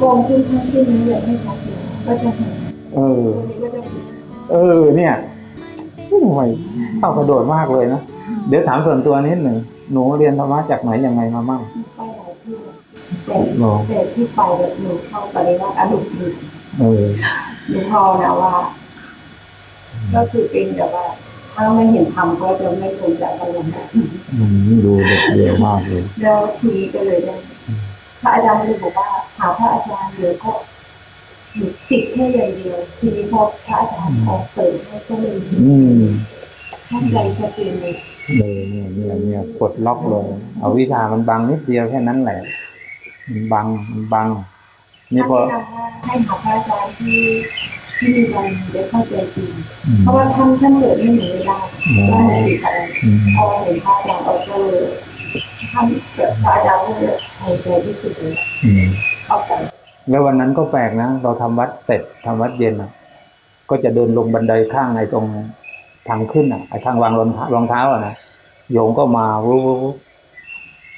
โกงขึ้นทั้งสิ้นนี้เลยให้ชัดเจนก็จะเห็นเออตรงนี้ก็จะผิดเออ เนี่ยทำไมเข้ากระโดดมากเลยนะ เดี๋ยวถามส่วนตัวนิดหนึ่ง หนูเรียนธรรมะจากไหนยังไงมาบ้างไปหลายที่เลยแต่หรอแต่ที่ไปแบบหนูเข้าปริวัติอนุดีเออหนูพอนะว่า ก็คือเป็นแบบว่า ถ้าไม่เห็นทำก็จะไม่สนใจอะไรนะอืมดูเด็กเดียวมากเลย แล้วทีนี้ก็เลยได้ พระอาจารย์เลยบอกว่าหาพระอาจารย์เดี๋ยวก็หนูติดแค่อย่างเดียว ทีนี้พอพระอาจารย์ออกเปิดให้ก็เลยอืมเข้าใจชัดเจนเลยเลยเนี่ยเนี่ยเนี่ยกดล็อกเลยเอาวิชามันบังนิดเดียวแค่นั้นแหละ มันบังมันบัง นี่พอท่านแนะนำว่าให้หาพระอาจารย์ที่ที่มีบารมีได้เข้าใจจริงอืมเพราะว่าท่านท่านเกิดไม่หนีเวลาว่าไม่ติดอะไรอืมพอเห็นพระอาจารย์ออกก็เลย ท่านเกิดพระอาจารย์ก็เลยหายใจที่สุดเลยอืมเข้าใจแล้ววันนั้นก็แปลกนะ เราทำวัดเสร็จทำวัดเย็นอะ ก็จะเดินลงบันไดข้างไอ้ตรงทางขึ้นอะไอ้ทางวางรองเท้ารองเท้าอะนะโยมก็มาวู้วู้วู้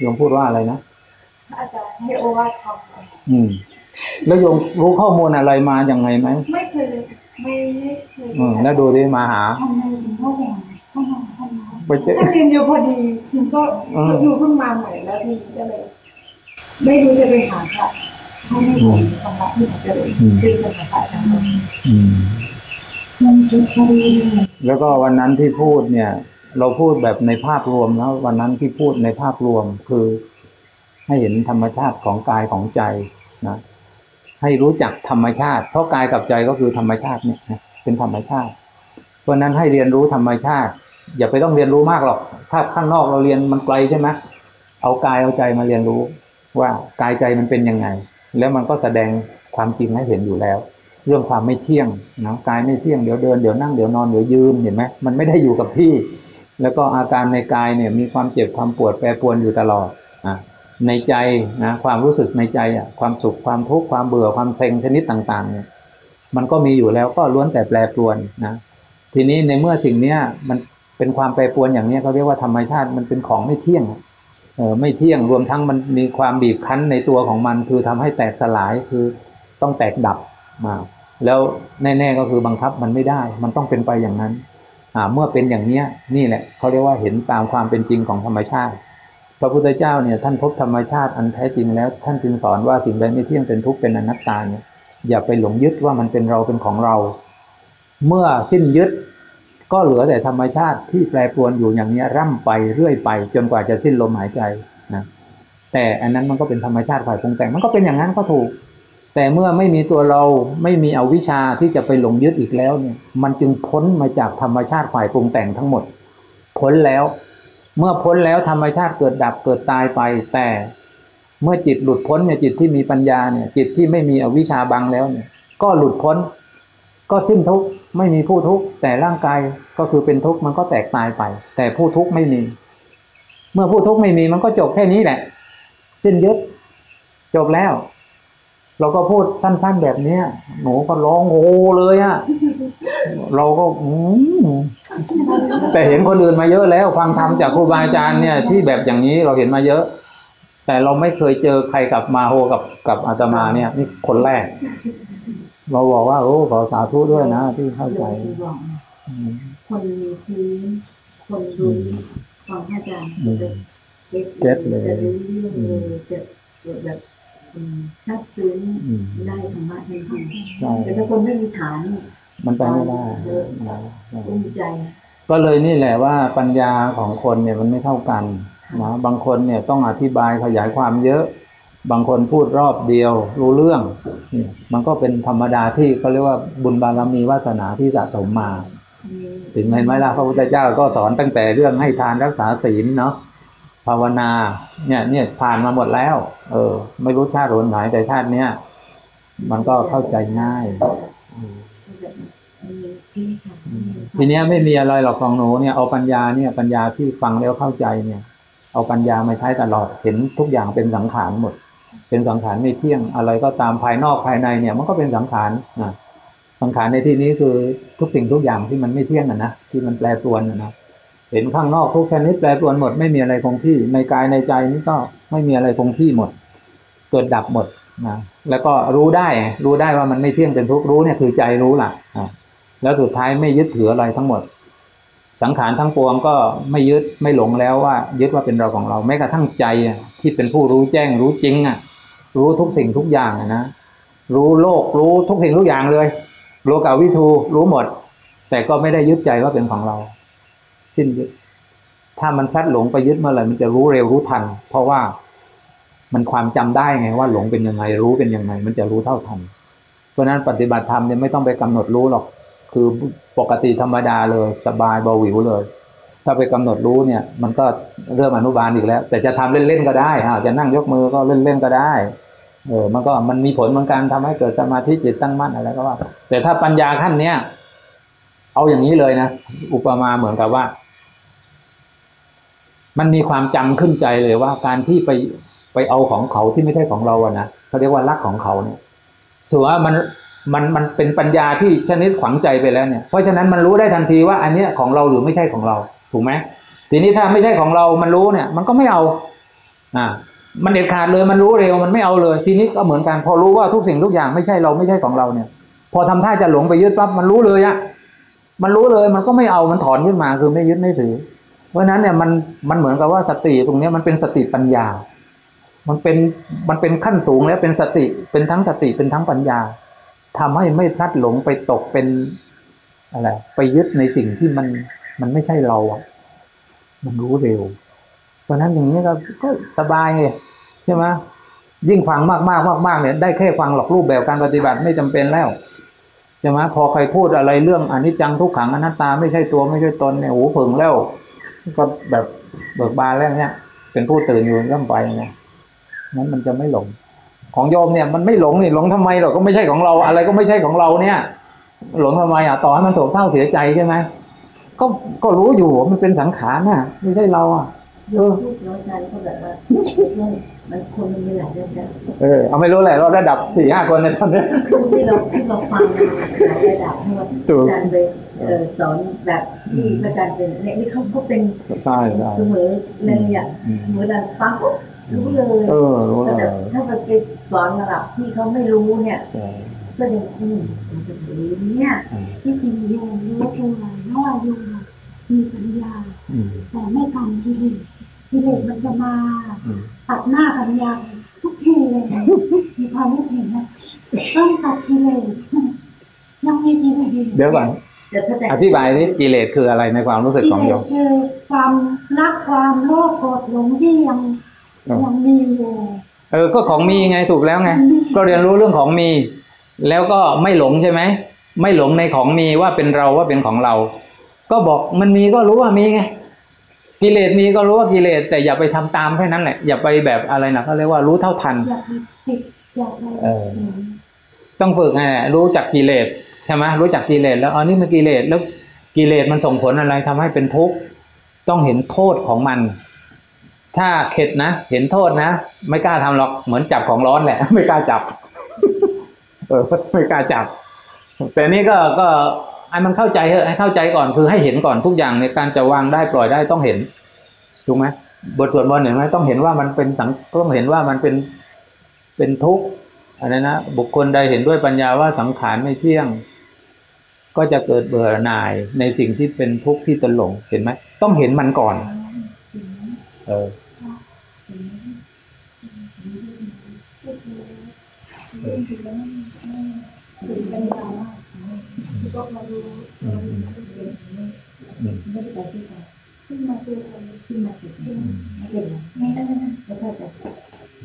โยมพูดว่าอะไรนะพระอาจารย์ให้โอวาททำอะไรอืม แล้วโยมรู้ข้อมูลอะไรมาอย่างไงไหมไม่เคยเลยไม่ไม่เคยอืมแล้วดูที่มาหาทำไมถึงพ่อแดงพ่อน้องพ่อน้อง ไปเจอท่านเรียนอยู่พอดีถึงก็อืมอยู่เพิ่งมาใหม่แล้วทีนี้ก็เลย ไม่รู้จะไปหาพระท่านไม่สอนธรรมะที่ไหนก็เลยรีบไปหาพระอาจารย์อืมมันจุดพอดีแล้วก็วันนั้นที่พูดเนี่ย เราพูดแบบในภาพรวมแล้ว วันนั้นที่พูดในภาพรวมคือ ให้เห็นธรรมชาติของกายของใจนะให้รู้จักธรรมชาติ เพราะกายกับใจก็คือธรรมชาติเนี่ยนะเป็นธรรมชาติ เพราะฉะนั้นให้เรียนรู้ธรรมชาติ อย่าไปต้องเรียนรู้มากหรอก ถ้าข้างนอกเราเรียนมันไกลใช่ไหมเอากายเอาใจมาเรียนรู้ ว่ากายใจมันเป็นยังไง แล้วมันก็แสดงความจริงให้เห็นอยู่แล้ว เรื่องความไม่เที่ยงนะกายไม่เที่ยงเดี๋ยวเดินเดี๋ยวนั่งเดี๋ยวนอนเดี๋ยวยืนเห็นไหมมันไม่ได้อยู่กับที่ แล้วก็อาการในกายเนี่ยมีความเจ็บความปวดแปรปรวนอยู่ตลอดอะในใจนะความรู้สึกในใจอะความสุขความทุกข์ความเบื่อความเซ็งชนิดต่างๆเนี่ยมันก็มีอยู่แล้วก็ล้วนแต่แปรปรวนนะทีนี้ในเมื่อสิ่งเนี้ยมัน เป็นความแปรปรวนอย่างนี้เขาเรียกว่าธรรมชาติมันเป็นของไม่เที่ยงเออไม่เที่ยงรวมทั้งมันมีความบีบคั้นในตัวของมัน คือทำให้แตกสลายคือต้องแตกดับมาแล้วแน่ ๆก็คือบังคับมันไม่ได้ มันต้องเป็นไปอย่างนั้นอ่าเมื่อเป็นอย่างเนี้ยนี่แหละเขาเรียกว่าเห็นตามความเป็นจริงของธรรมชาติ พระพุทธเจ้าเนี่ยท่านพบธรรมชาติอันแท้จริงแล้ว ท่านจึงสอนว่าสิ่งใดไม่เที่ยงเป็นทุกข์เป็นอนัตตาเนี่ยอย่าไปหลงยึดว่ามันเป็นเราเป็นของเรา เมื่อสิ้นยึด ก็เหลือแต่ธรรมชาติที่แปรปรวนอยู่อย่างนี้ร่ำไปเรื่อยไป จนกว่าจะสิ้นลมหายใจนะแต่อันนั้นมันก็เป็นธรรมชาติฝ่ายปรุงแต่งมันก็เป็นอย่างนั้นก็ถูก แต่เมื่อไม่มีตัวเราไม่มีอวิชชาที่จะไปหลงยึดอีกแล้วเนี่ย มันจึงพ้นมาจากธรรมชาติฝ่ายปรุงแต่งทั้งหมด พ้นแล้ว เมื่อพ้นแล้วธรรมชาติเกิดดับเกิดตายไป แต่เมื่อจิตหลุดพ้นเนี่ยจิตที่มีปัญญาเนี่ย จิตที่ไม่มีอวิชชาบังแล้วเนี่ย ก็หลุดพ้น ก็สิ้นทุกข์ ไม่มีผู้ทุกข์แต่ร่างกายก็คือเป็นทุกข์มันก็แตกตายไป แต่ผู้ทุกข์ไม่มี เมื่อผู้ทุกข์ไม่มีมันก็จบแค่นี้แหละสิ้นยึดจบแล้ว เราก็พูดสั้นๆแบบเนี้ยหนูก็ร้องโฮเลยอะเราก็อืมแต่เห็นคนอื่นมาเยอะแล้ว ฟังธรรมจากครูบาอาจารย์เนี่ย ที่แบบอย่างนี้เราเห็นมาเยอะ แต่เราไม่เคยเจอใครกับมาโฮกับกับอาตมาเนี่ย นี่คนแรก เราบอกว่า โอ้ขอสาธุด้วยนะที่เข้าใจอืมคนมีพื้นคนดูฟังพระอาจารย์อืมจะเก็ตเลยจะรู้เรื่องเลยจะแบบอืมซาบซึ้งอืมได้ธรรมะทันทีใช่แต่ถ้าคนไม่มีฐาน มันไปไม่ได้อุ้มใจ ก็เลยนี่แหละว่าปัญญาของคนเนี่ยมันไม่เท่ากันนะบางคนเนี่ยต้องอธิบายขยายความเยอะ บางคนพูดรอบเดียวรู้เรื่องนี่มันก็เป็นธรรมดาที่เขาเรียกว่าบุญบารมีวาสนาที่สะสมมา ถึงเห็นไหมล่ะพระพุทธเจ้าก็สอนตั้งแต่เรื่องให้ทานรักษาศีลเนาะภาวนาเนี่ยเนี่ยผ่านมาหมดแล้ว เออ ไม่รู้ชาติหนไหนแต่ชาติเนี้ยมันก็เข้าใจง่ายทีเนี้ยไม่มีอะไรหรอกของหนูเนี่ยเอาปัญญาเนี่ยปัญญาที่ฟังแล้วเข้าใจเนี่ย เอาปัญญามาใช้ตลอดเห็นทุกอย่างเป็นสังขารหมด เป็นสังขารไม่เที่ยงอะไรก็ตามภายนอกภายในเนี่ย มันก็เป็นสังขารนะสังขารในที่นี้คือทุกสิ่งทุกอย่างที่มันไม่เที่ยงอะนะที่มันแปรปรวนอะนะเห็นข้างนอกทุกชนิดแปรปรวนหมดไม่มีอะไรคงที่ในกายในใจนี่ก็ไม่มีอะไรคงที่หมด เกิดดับหมดนะแล้วก็รู้ได้รู้ได้ว่ามันไม่เที่ยงเป็นทุกข์รู้เนี่ยคือใจรู้ล่ะอะแล้วสุดท้ายไม่ยึดถืออะไรทั้งหมด สังขารทั้งปวงก็ไม่ยึดไม่หลงแล้วว่า ยึดว่าเป็นเราของเราแม้กระทั่งใจที่เป็นผู้รู้แจ้งรู้จริงอะ รู้ทุกสิ่งทุกอย่างนะรู้โลกรู้ทุกสิ่งทุกอย่างเลยโลกาวิทูรู้หมด แต่ก็ไม่ได้ยึดใจว่าเป็นของเรา สิ้นยึดถ้ามันพลัดหลงไปยึดเมื่อไหร่มันจะรู้เร็วรู้ทัน เพราะว่ามันความจำได้ไงว่าหลงเป็นยังไงรู้เป็นยังไง มันจะรู้เท่าทัน เพราะฉะนั้นปฏิบัติธรรมเนี่ยไม่ต้องไปกำหนดรู้หรอก คือปกติธรรมดาเลยสบายเบาหวิวเลย ถ้าไปกำหนดรู้เนี่ย มันก็เริ่มอนุบาลอีกแล้ว แต่จะทำเล่นๆก็ได้อ่าจะนั่งยกมือก็เล่นๆก็ได้เออมันก็มันมีผลเหมือนกันทำให้เกิดสมาธิจิตตั้งมั่นอะไรก็ว่า แต่ถ้าปัญญาขั้นเนี้ยเอาอย่างนี้เลยนะอุปมาเหมือนกับว่า มันมีความจำขึ้นใจเลยว่า การที่ไปไปเอาของเขาที่ไม่ใช่ของเราอะนะเขาเรียกว่ารักของเขาเนี่ยถือว่ามัน มันมันเป็นปัญญาที่ชนิดขวังใจไปแล้วเนี่ย เพราะฉะนั้นมันรู้ได้ทันทีว่าอันเนี้ยของเราหรือไม่ใช่ของเรา ถูกไหมทีนี้ถ้าไม่ใช่ของเรามันรู้เนี่ย มันก็ไม่เอา อ่า มันเด็ดขาดเลยมันรู้เร็วมันไม่เอาเลย ทีนี้ก็เหมือนกันพอรู้ว่าทุกสิ่งทุกอย่างไม่ใช่เราไม่ใช่ของเราเนี่ย พอทำท่าจะหลงไปยึดปั๊บมันรู้เลยอะมันรู้เลยมันก็ไม่เอามันถอนขึ้นมาคือไม่ยึดไม่ถือ เพราะฉะนั้นเนี่ยมันมันเหมือนกับว่าสติตรงเนี้ยมันเป็นสติปัญญา มันเป็นมันเป็นขั้นสูงแล้วเป็นสติเป็นทั้งสติเป็นทั้งปัญญา ทำให้ไม่พลัดหลงไปตกเป็นอะไรไปยึดในสิ่งที่มันมันไม่ใช่เราอะ มันรู้เร็ว เพราะนั้นอย่างนี้ก็ก็สบายไงใช่ไหมยิ่งฟังมากมากมากมากเนี่ยได้แค่ฟังหรอกรูปแบบการปฏิบัติไม่จำเป็นแล้วใช่ไหมพอใครพูดอะไรเรื่องอนิจจังทุกขังอนัตตาไม่ใช่ตัวไม่ใช่ตนเนี่ยโอ้โหผึ่งแล้วก็แบบเบิกบานแล้วเนี่ย เป็นผู้ตื่นอยู่ร่ำไปไงนั้นมันจะไม่หลง ของโยมเนี่ยมันไม่หลงนี่หลงทำไมหรอกก็ไม่ใช่ของเรา อะไรก็ไม่ใช่ของเราเนี่ย หลงทำไมอะต่อให้มันโศกเศร้าเสียใจใช่ไหมก็ก็รู้อยู่ว่ามันเป็นสังขารน่ะ ไม่ใช่เราอะเออลูกน้อยใจเขาแบบว่ามันคนมันมีหลายเรื่องนะเออเอาไม่รู้แหละเราระดับสี่ห้าคนในตอนเนี้ยคือที่เราที่เราฟังมาหลายระดับทั้งหมดถูกอาจารย์ไปเอ่อสอนแบบที่อาจารย์เป็นเนี่ยนี่เขาเขาเป็นใช่ใช่เสมอเลยอะอืมเสมอดันฟังปุ๊บรู้เลยเออรู้เลแต่ยถ้าไปไป สอนระดับที่เขาไม่รู้เนี่ยใช่ก็ยังอืมมันจะรู้เนี่ยอืมที่จริงโยมรู้เองว่าเพราะว่าโยมอะมีปัญญาอืมแต่ไม่ทันกิเลสกิเลสมันจะมาอืมตัดหน้าปัญญาทุกทีเลยมีความรู้สึกนะต้องตัดกิเลสยังมีกิเลสเดี๋ยวก่อนแต่ถ้าแต่อธิบายนี่กิเลสคืออะไรในความรู้สึกกิของเลโยสมคือความรักความโลภโกรธหลงที่ยังเออยังมีอยู่ เออก็ของมีไงถูกแล้วไง ก็เรียนรู้เรื่องของมี แล้วก็ไม่หลงใช่ไหมไม่หลงในของมีว่าเป็นเราว่าเป็นของเรา ก็บอกมันมีก็รู้ว่ามีไงกิเลสมีก็รู้ว่ากิเลสแต่อย่าไปทำตามแค่นั้นแหละอย่าไปแบบอะไรนะเขาเรียกว่ารู้เท่าทันอยากมีติดอยากอะไรเออต้องฝึกไงรู้จักกิเลสใช่ไหมรู้จักกิเลสแล้วอ๋อนี่มันกิเลสแล้วกิเลสมันส่งผลอะไรทำให้เป็นทุกข์ต้องเห็นโทษของมัน ถ้าเข็ดนะ เห็นโทษนะ ไม่กล้าทำหรอกเหมือนจับของร้อนแหละ ไม่กล้าจับ เออไม่กล้าจับ แต่นี่ก็ก็ไอ้มันเข้าใจเถอะให้เข้าใจก่อนคือให้เห็นก่อนทุกอย่างในการจะวางได้ปล่อยได้ต้องเห็นถูกไหมบทสวดมนต์เห็นไหมต้องเห็นว่ามันเป็นสังต้องเห็นว่ามันเป็นเป็นทุกข์อะไรนะบุคคลใดเห็นด้วยปัญญาว่าสังขารไม่เที่ยง ก็จะเกิดเบื่อหน่ายในสิ่งที่เป็นทุกข์ที่ตนหลงเห็นไหมต้องเห็นมันก่อน เออ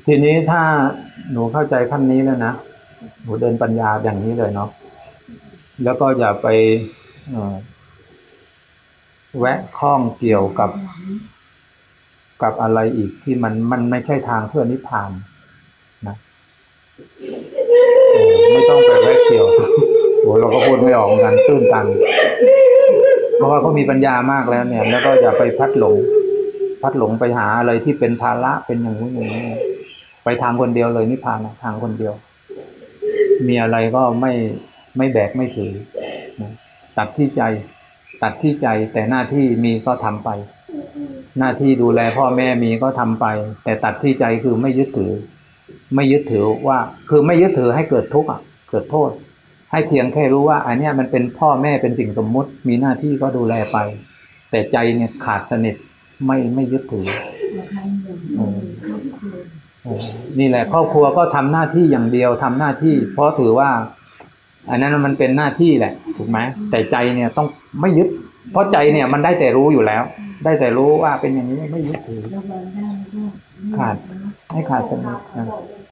ทีนี้ถ้าหนูเข้าใจขั้นนี้แล้วนะ หนูเดินปัญญาอย่างนี้เลยเนาะ แล้วก็อย่าไปแวะข้องเกี่ยวกับกับอะไรอีกที่มันมันไม่ใช่ทางเพื่อนิพพานนะ ไม่ต้องไปแวะเกี่ยวโอ้เราก็พูดไม่ออกเหมือนกันตื้นตัน เพราะว่าเขามีปัญญามากแล้วเนี่ย แล้วก็อย่าไปพัดหลง พัดหลงไปหาอะไรที่เป็นภาระเป็นอย่างนู้นอย่างนี้ไปทางคนเดียวเลยนิพพานนะทางคนเดียว มีอะไรก็ไม่ไม่แบกไม่ถือนะตัดที่ใจ ตัดที่ใจแต่หน้าที่มีก็ทำไป หน้าที่ดูแลพ่อแม่มีก็ทำไป แต่ตัดที่ใจคือไม่ยึดถือ ไม่ยึดถือว่า คือไม่ยึดถือให้เกิดทุกข์อะเกิดโทษ ให้เพียงแค่รู้ว่า อันเนี้ยมันเป็นพ่อแม่เป็นสิ่งสมมุติ มีหน้าที่ก็ดูแลไป แต่ใจเนี่ยขาดสนิทไม่ไม่ยึดถือครั้งหนึ่งครอบครัวโอ้นี่แหละ ครอบครัวก็ทำหน้าที่อย่างเดียวทำหน้าที่ เพราะถือว่า อันนั้นมันเป็นหน้าที่แหละถูกไหมแต่ใจเนี่ยต้องไม่ยึด เพราะใจเนี่ยมันได้แต่รู้อยู่แล้ว ได้แต่รู้ว่าเป็นอย่างนี้ไม่ยึดถือขาดให้ขาดสนิท